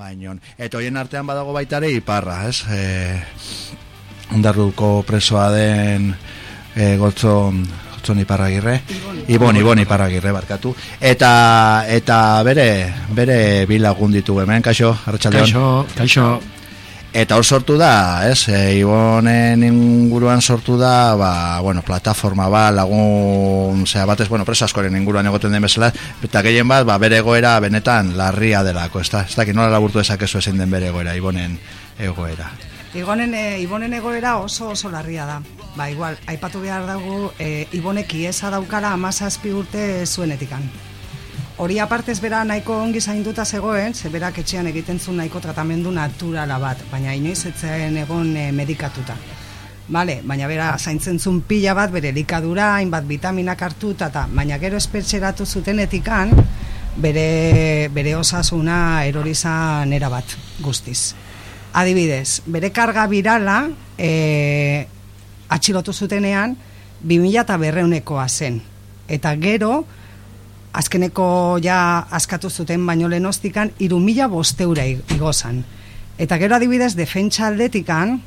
Baina, eta hoien artean badago baita ere iparra, ez? E, ondarruko presoa den e, gotzon, gotzon iparragirre. Ibon, Ibon iparragirre, barkatu. Eta, eta bere, bere bilagun ditu hemen, kaixo, hartxaldeon. Kaixo, kaixo. Eta hor sortu da, ez, e, Ibonen inguruan sortu da, ba, bueno, plataforma ba, lagun, zera batez, bueno, preso askoren inguruan egoten den bezala, eta gehien bat, ba, bere egoera benetan larria delako, ez da, ez da, nola laburtu dezakezu ezin den bere egoera, Ibonen egoera. Ibonen, e, Ibonen egoera oso oso larria da. Ba, igual, aipatu behar dago, e, Ibonek iesa daukara amazazpi urte zuenetikan. Hori apartez bera nahiko ongi zainduta zegoen, ze berak etxean egiten zuen nahiko tratamendu naturala bat, baina inoiz etzen egon e, medikatuta. Vale, baina bera zaintzen zuen pila bat, bere likadura, hainbat vitaminak hartuta, eta baina gero espetxeratu zuten etikan, bere, bere osasuna erorizan era bat guztiz. Adibidez, bere karga birala e, atxilotu zutenean 2000 eta berreunekoa zen. Eta gero, azkeneko ja askatu zuten baino lehenostikan, iru mila bosteura igozan. Eta gero adibidez, defentsa aldetikan,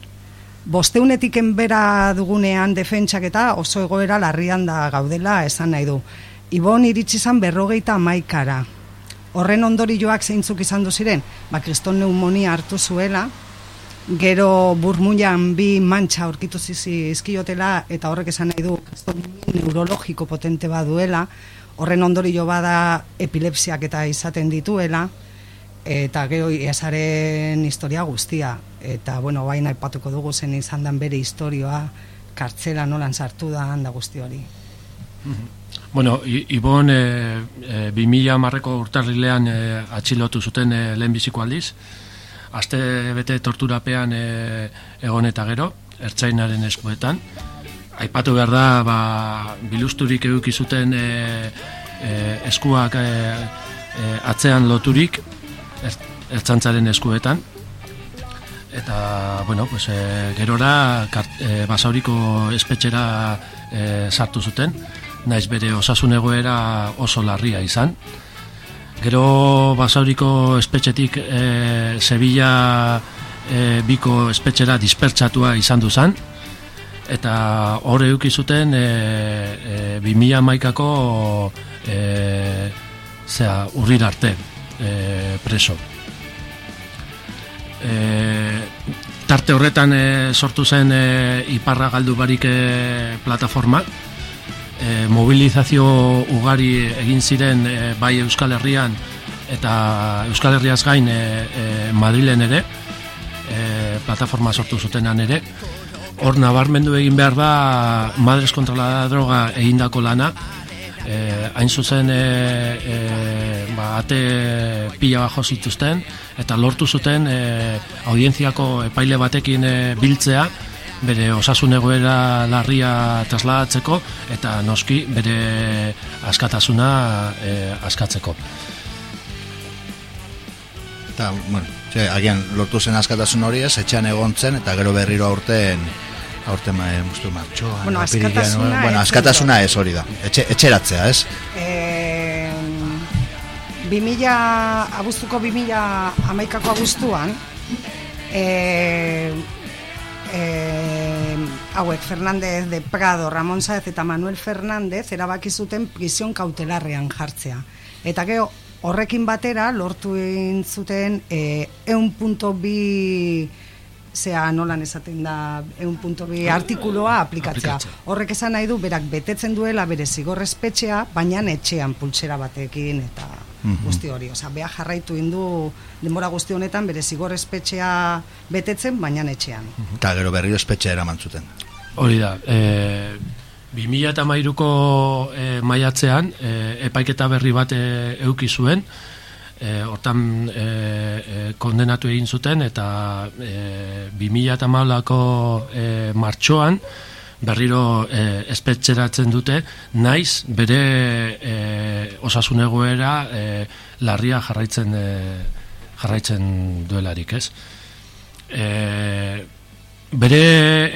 bosteunetiken bera dugunean defentsak eta oso egoera larrian da gaudela esan nahi du. Ibon iritsi zan berrogeita maikara. Horren ondorioak zeintzuk izan du ziren, ba, kriston neumonia hartu zuela, gero burmuian bi mantxa aurkitu zizkiotela, eta horrek esan nahi du, kriston neurologiko potente baduela, horren ondorio bada epilepsiak eta izaten dituela, eta gero iazaren historia guztia, eta bueno, baina ipatuko dugu zen izan dan bere historioa, kartzela nolan sartu da handa guzti hori. Bueno, Ibon e, e, 2000 marreko urtarrilean e, atxilotu zuten e, lehen biziko aldiz, aste bete torturapean e, egon eta gero, ertzainaren eskuetan, aipatu behar da ba, bilusturik eduki zuten e, e, eskuak e, e, atzean loturik er, ertzantzaren eskuetan. Eta bueno, pues, e, gerora kart, e, basauriko espetxera e, sartu zuten. Naiz bere osasun egoera oso larria izan. Gero basauriko espetxetik e, Sevilla e, biko espetxera dispertsatua izan duzan eta hor eduki zuten e, e, 2000 maikako e, zera, urrir arte e, preso. E, tarte horretan e, sortu zen e, iparra galdu barik e, plataforma. E, mobilizazio ugari egin ziren e, bai Euskal Herrian eta Euskal Herriaz gain e, e, Madrilen ere. E, plataforma sortu zutenan ere hor nabarmendu egin behar da madres kontra la droga egindako lana. E, hain zuzen e, e, ba, ate pila bajo zituzten eta lortu zuten e, audientziako epaile batekin e, biltzea bere osasun egoera larria trasladatzeko eta noski bere askatasuna e, askatzeko. Eta, bueno, Ze, agian, lortu zen askatasun hori ez, etxean egontzen, eta gero berriro aurten, aurten ma, mustu martxoa. Bueno, askatasuna, bueno, askatasuna ez hori da, Etxe, etxeratzea, ez? E, 2000, abuztuko 2000 amaikako abuztuan, e, e, hauek Fernandez de Prado, Ramon Saez eta Manuel Fernández erabaki zuten prisión kautelarrean jartzea. Eta gero, horrekin batera lortu zuten e, eun punto bi zea nolan esaten da eun punto bi artikuloa aplikatzea. Horrek esan nahi du, berak betetzen duela bere zigorrezpetxea, baina etxean pultsera batekin eta mhm. guzti hori. Osa, beha jarraitu indu denbora guzti honetan bere zigorrezpetxea betetzen, baina etxean. Eta gero berri espetxea eraman zuten. Hori da, e, 2000 eta mairuko e, eh, maiatzean e, epaiketa berri bat e, euki zuen e, hortan e, kondenatu egin zuten eta e, 2000 eta maulako e, martxoan berriro e, espetxeratzen dute. Naiz bere e, osasun egoera e, larria jarraitzen e, jarraitzen duelarik ez? E, bere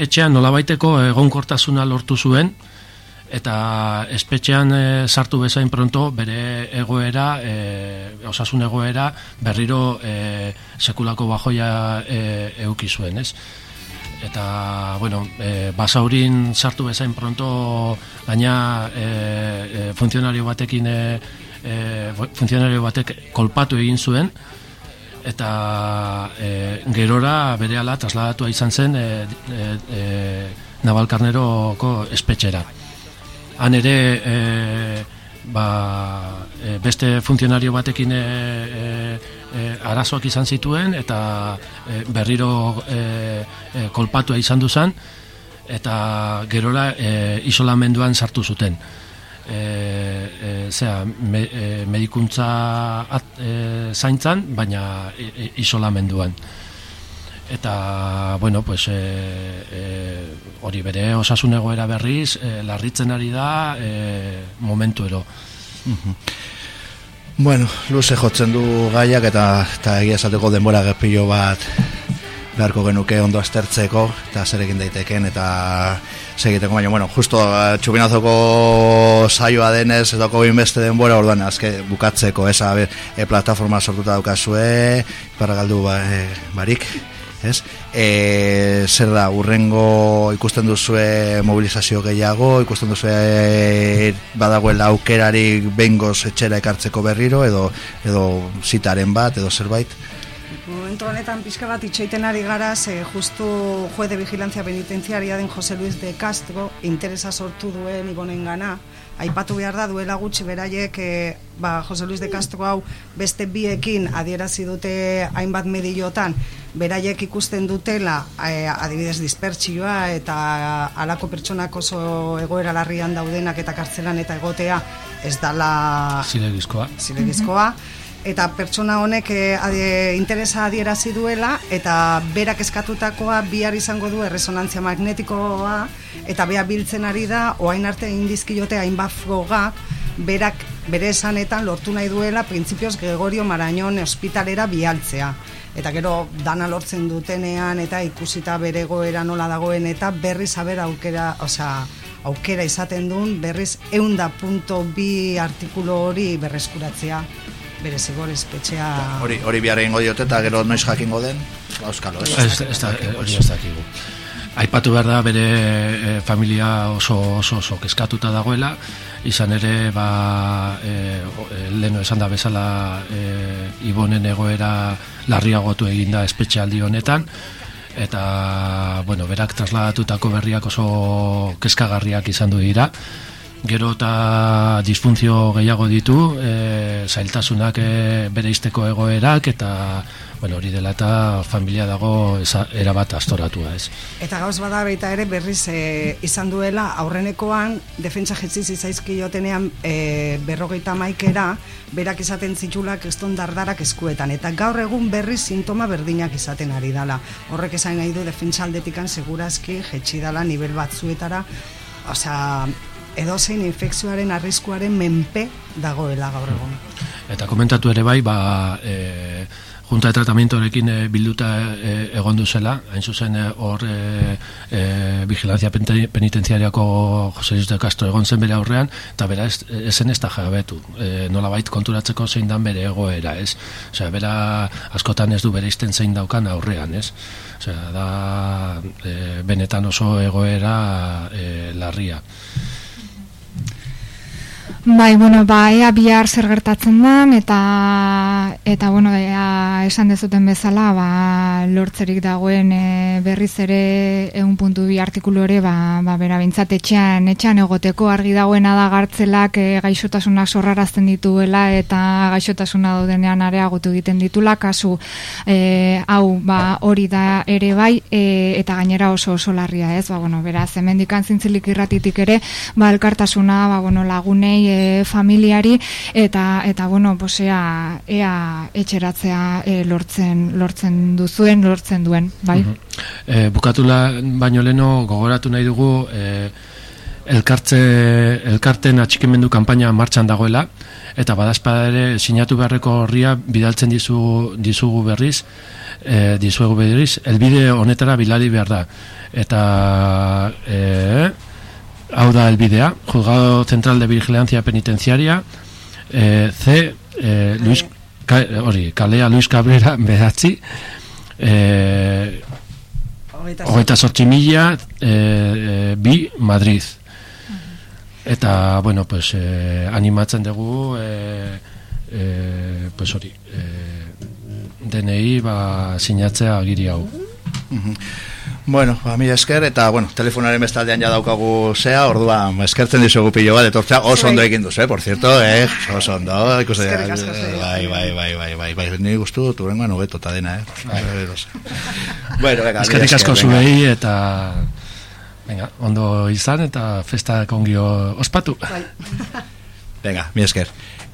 etxean nolabaiteko egonkortasuna lortu zuen eta espetxean e, sartu bezain pronto bere egoera, e, osasun egoera berriro e, sekulako bajoia e, euki zuen, ez? Eta, bueno, e, basaurin sartu bezain pronto gaina e, e, funtzionario batekin e, funtzionario batek kolpatu egin zuen eta e, gerora bere ala trasladatua izan zen e, e, Nabalkarneroko espetxera han ere e, ba, e, beste funtzionario batekin e, e, arazoak izan zituen eta e, berriro e, e, kolpatua izan duzan eta gerora e, isolamenduan sartu zuten. E, e, zera, me, e, medikuntza at, e, zaintzan baina e, isolamenduan eta bueno pues e, e, hori bere osasun egoera berriz e, larritzen ari da e, momentu ero. Bueno, luze jotzen du gaiak eta, eta egia esateko denbora gepillo bat beharko genuke ondo aztertzeko eta zer egin daiteken eta segiteko baina, bueno, justo txupinazoko saioa denez ez dako beste denbora orduan azke bukatzeko esa e, plataforma sortuta daukazue para galdu ba, e, barik ez? E, zer da, urrengo ikusten duzue mobilizazio gehiago, ikusten duzue e, badagoela aukerari bengoz etxera ekartzeko berriro, edo, edo zitaren bat, edo zerbait? Momentu honetan pixka bat itxeiten ari gara, ze justu juez de vigilancia penitenciaria den Jose Luis de Castro interesa sortu duen ibonen gana, aipatu behar da duela gutxi beraiek e, ba, Jose Luis de Castro hau beste biekin adierazi dute hainbat mediotan. Beraiek ikusten dutela e, adibidez dispertsioa eta alako pertsonak oso egoera larrian daudenak eta kartzelan eta egotea ez dala zilegizkoa zilegizkoa eta pertsona honek e, interesa adierazi duela eta berak eskatutakoa bihar izango du erresonantzia magnetikoa eta bea biltzen ari da oain arte indizkiote hainbat froga berak bere esanetan lortu nahi duela printzipioz Gregorio Marañon ospitalera bialtzea eta gero dana lortzen dutenean eta ikusita bere goera nola dagoen eta berriz haber aukera, osea, aukera izaten duen berriz eunda punto bi artikulu hori berreskuratzea bere zigor espetxea... Hori, hori biara ingo diote eta gero noiz jakingo den, auskalo. Ez, ez, hori ez dakigu. Aipatu behar da bere e, familia oso, oso, oso keskatuta dagoela, izan ere, ba, e, leno esan da bezala e, ibonen egoera larriagotu eginda espetxealdi honetan, eta, bueno, berak trasladatutako berriak oso keskagarriak izan du dira, gero eta disfuntzio gehiago ditu, e, zailtasunak e, bere izteko egoerak, eta bueno, hori dela eta familia dago eza, erabat astoratua, ez. Eta gauz bada baita ere berriz e, izan duela, aurrenekoan, defentsa jetziz izaizki jotenean e, berrogeita maikera, berak izaten zitulak eston dardarak eskuetan, eta gaur egun berriz sintoma berdinak izaten ari dala. Horrek esan nahi du defentsa aldetikan segurazki jetxi nivel batzuetara, Osea, edozein infekzioaren arriskuaren menpe dagoela gaur egun. Eta komentatu ere bai, ba, e, junta de tratamentorekin e, bilduta e, egon duzela, hain zuzen e, hor e, e, vigilazia penitenziariako Jose Luis de Castro egon zen bere aurrean, eta bera ez, ezen ez da jabetu, e, nola bait konturatzeko zein dan bere egoera, ez? Osea, bera askotan ez du bere izten zein daukan aurrean, ez? Osea, da e, benetan oso egoera e, larria. Bai, bueno, ba, ea zer gertatzen da, eta, eta bueno, ea esan dezuten bezala, ba, lortzerik dagoen e, berriz ere egun puntu bi artikulu ere, ba, ba bera bintzat etxean, etxean egoteko argi dagoena da gartzelak e, gaixotasunak sorrarazten dituela, eta gaixotasuna daudenean areagotu egiten ditula, kasu e, hau, ba, hori da ere bai, e, eta gainera oso oso larria ez, ba, bueno, bera, zemendikan zintzilik irratitik ere, ba, elkartasuna, ba, bueno, lagunei, e, familiari eta eta bueno, pues ea, ea etxeratzea e, lortzen lortzen duzuen, lortzen duen, bai. Uh bukatula baino leno gogoratu nahi dugu e, elkartze elkarten atxikimendu kanpaina martxan dagoela eta badazpada ere sinatu beharreko horria bidaltzen dizu, dizugu berriz e, dizuegu berriz elbide honetara bilali behar da eta e, hau da elbidea, Juzgado Central de Vigilancia Penitenciaria, e, C, e, Luis, ka, hori, kalea Luis Cabrera behatzi, e, hogeita sortzi mila, e, e, bi, Madrid. Eta, bueno, pues, e, animatzen dugu, e, e, pues hori, e, DNI ba, sinatzea agiri hau. Bueno, ba, mi esker, eta, bueno, telefonaren bestaldean ja daukagu zea, orduan, eskertzen dizugu pilo bat, etortzea, oso ondo egin duz, eh, por cierto, eh, oso ondo, ikuste, Eskerrik asko, zuri. bai, bai, bai, bai, bai, bai, ni guztu, turengoan hobeto eta dena, eh, no sé. bueno, venga, Eskerrik asko zuei eta venga, ondo izan eta festa kongio ospatu. Venga, mi esker.